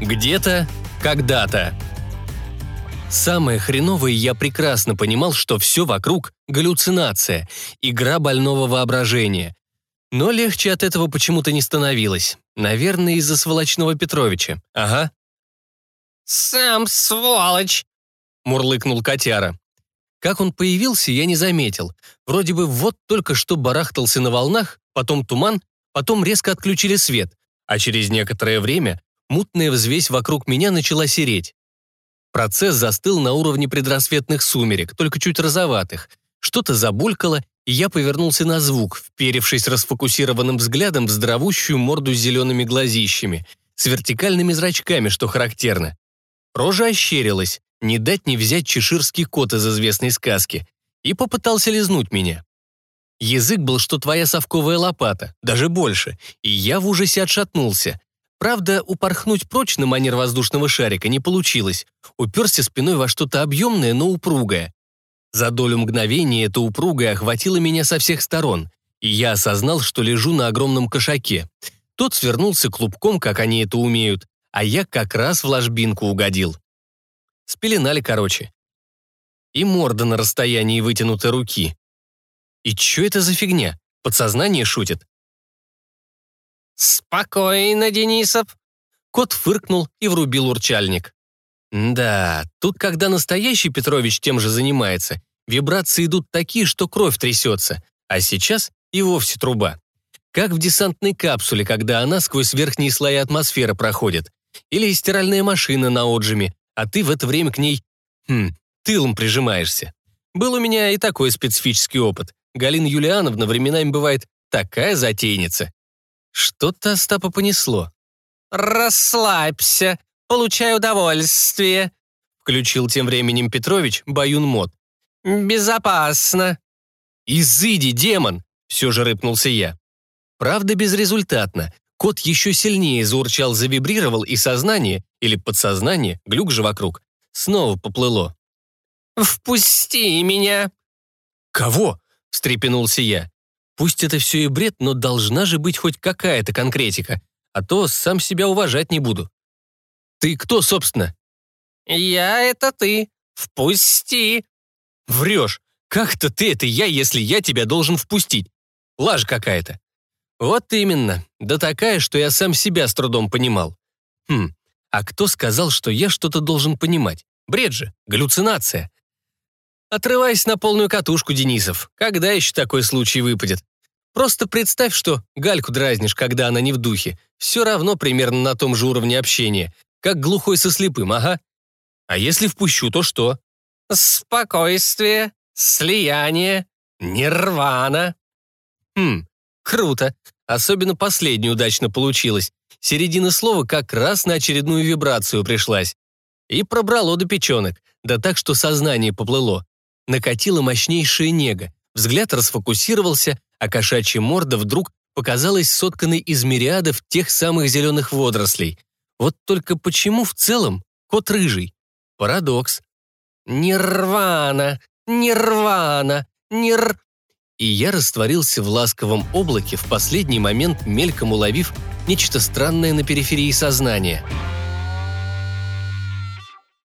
Где-то, когда-то. Самое хреновое, я прекрасно понимал, что все вокруг – галлюцинация, игра больного воображения. Но легче от этого почему-то не становилось. Наверное, из-за сволочного Петровича. Ага. «Сам сволочь!» – мурлыкнул котяра. Как он появился, я не заметил. Вроде бы вот только что барахтался на волнах, потом туман, потом резко отключили свет, а через некоторое время мутная взвесь вокруг меня начала сереть. Процесс застыл на уровне предрассветных сумерек, только чуть розоватых. Что-то забулькало, и я повернулся на звук, вперевшись расфокусированным взглядом в здоровущую морду с зелеными глазищами, с вертикальными зрачками, что характерно. Рожа ощерилась, не дать не взять чеширский кот из известной сказки, и попытался лизнуть меня. Язык был, что твоя совковая лопата, даже больше, и я в ужасе отшатнулся. Правда, упорхнуть прочь на манер воздушного шарика не получилось. Уперся спиной во что-то объемное, но упругое. За долю мгновения это упругое охватило меня со всех сторон, и я осознал, что лежу на огромном кошаке. Тот свернулся клубком, как они это умеют, а я как раз в ложбинку угодил. Спеленали, короче. И морда на расстоянии вытянутой руки. И чё это за фигня? Подсознание шутит? «Спокойно, Денисов!» Кот фыркнул и врубил урчальник. Да, тут когда настоящий Петрович тем же занимается, вибрации идут такие, что кровь трясется, а сейчас и вовсе труба. Как в десантной капсуле, когда она сквозь верхние слои атмосферы проходит. Или стиральная машина на отжиме, а ты в это время к ней, хм, тылом прижимаешься. Был у меня и такой специфический опыт. Галина Юлиановна временами бывает такая затейница. Что-то Остапа понесло. «Расслабься, получай удовольствие», — включил тем временем Петрович баюн мод. «Безопасно». «Изыди, демон!» — все же рыпнулся я. Правда, безрезультатно. Кот еще сильнее заурчал, завибрировал, и сознание, или подсознание, глюк же вокруг, снова поплыло. «Впусти меня!» «Кого?» — встрепенулся я. «Пусть это все и бред, но должна же быть хоть какая-то конкретика, а то сам себя уважать не буду». «Ты кто, собственно?» «Я — это ты. Впусти!» «Врешь. Как-то ты — это я, если я тебя должен впустить. Лажа какая-то». «Вот именно. Да такая, что я сам себя с трудом понимал. Хм, а кто сказал, что я что-то должен понимать? Бред же, галлюцинация. Отрывайся на полную катушку, Денисов. Когда еще такой случай выпадет? Просто представь, что Гальку дразнишь, когда она не в духе. Все равно примерно на том же уровне общения. Как глухой со слепым, ага. А если впущу, то что? Спокойствие, слияние, нирвана. Хм, круто. Особенно последнее удачно получилось. Середина слова как раз на очередную вибрацию пришлась. И пробрало до печенок, да так, что сознание поплыло. Накатила мощнейшая нега, взгляд расфокусировался, а кошачья морда вдруг показалась сотканной из мириадов тех самых зеленых водорослей. Вот только почему в целом кот рыжий? Парадокс. «Нирвана! Нирвана! Нир...» И я растворился в ласковом облаке, в последний момент мельком уловив нечто странное на периферии сознания —